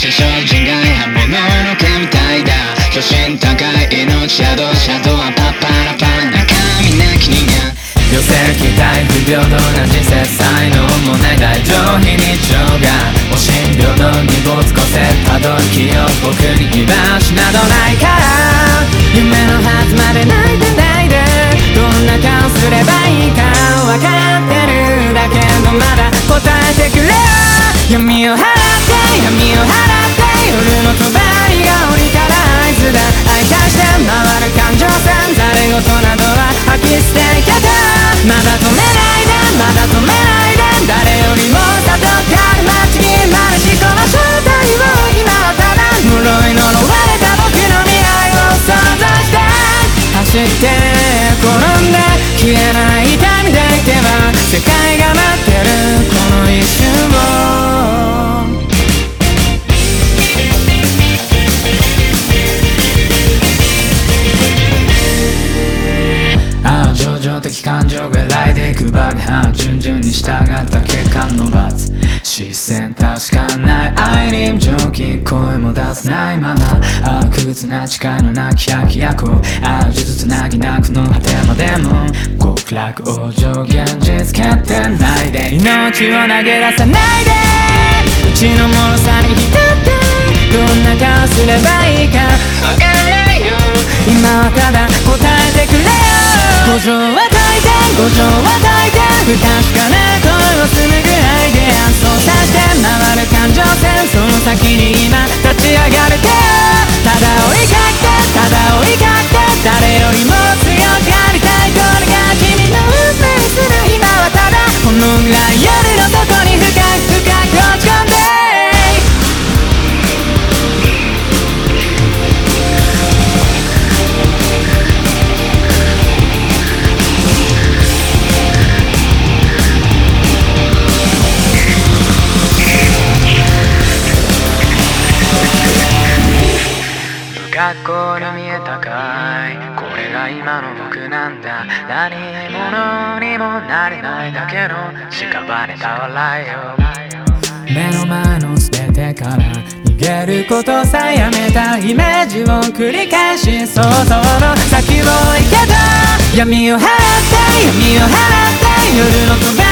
し精進外刃物の毛みたいだ。初心高い命シャドウシャドはパッパラパ中身なき人間。寄せ期待不平等な人生才能もない大上非日常が。お診療の荷物個性たどる気を僕に居場所などないか。ら夢のはずまで泣いてないで。どんな顔すればいいか。分かってるだけどまだ答えてくれ。よ闇を払って闇を払って。の帳が降りたら合図だ相対して回る感情線ざれ言などは吐き捨ていけたまだ止めないでまだ止めないで誰よりも悟ってある街にまるしこの正体を今はただ呪い呪われた僕の未来を想像して走って転んで消えない痛みでいては世界がくバグハ順々に従った結果の罰視線確かない愛に蒸気声も出せないままああ苦痛な誓いのなき百役ああ呪術つなぎなくの果てまでも極楽往生現実決定ないで。命を投げ出さないで。うちの脆さに浸ってどんな顔すればいいか。わからないよ。今はただ答えてくれよ。五条は大いて五条は大確かな声を紡ぐアイデア。そうさして回る感情線その先に学校に見えたかい。これが今の僕なんだ。何者にもなれないだけの屍た笑いよ目の前の全てから逃げることさえやめたイメージを繰り返し想像の先を行けた。闇を払って闇を払って夜の帳